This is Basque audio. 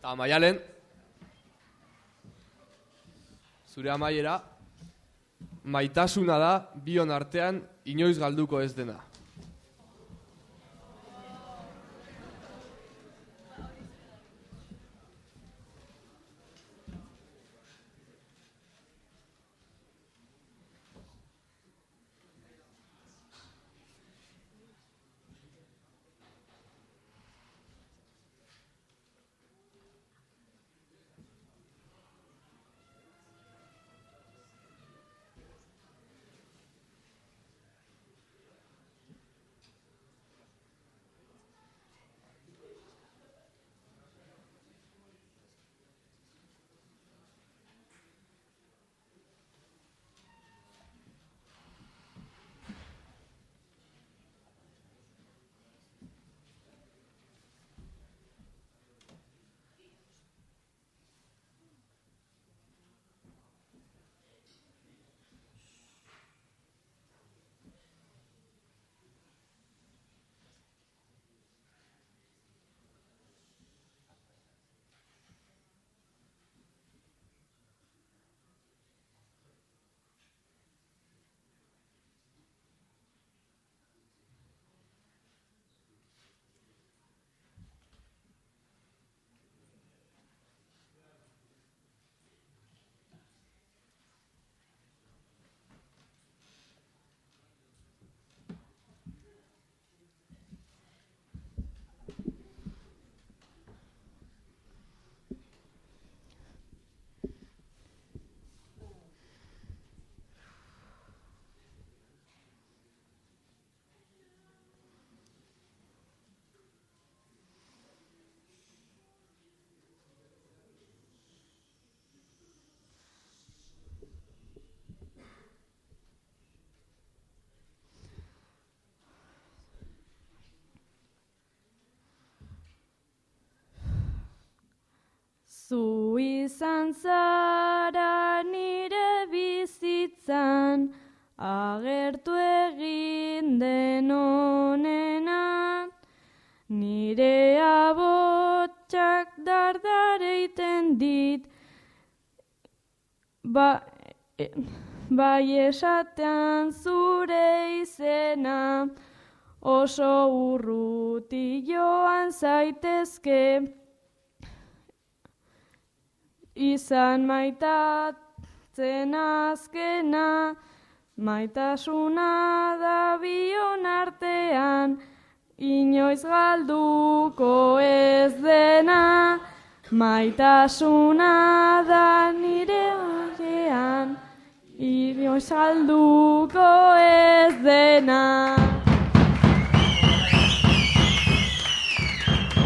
Eta maialen, zure amaiera, maitasuna da bion artean inoiz galduko ez dena. Zu izan zara nire bizitzan, agertu egin den onena. Nire abotxak dardareiten dit, ba, e, bai esatean zure izena, oso urruti joan zaitezke, izan maitatzen azkena, maitasuna da bion artean, inoiz galduko ez dena, maitasuna da nire horrean, inoiz galduko.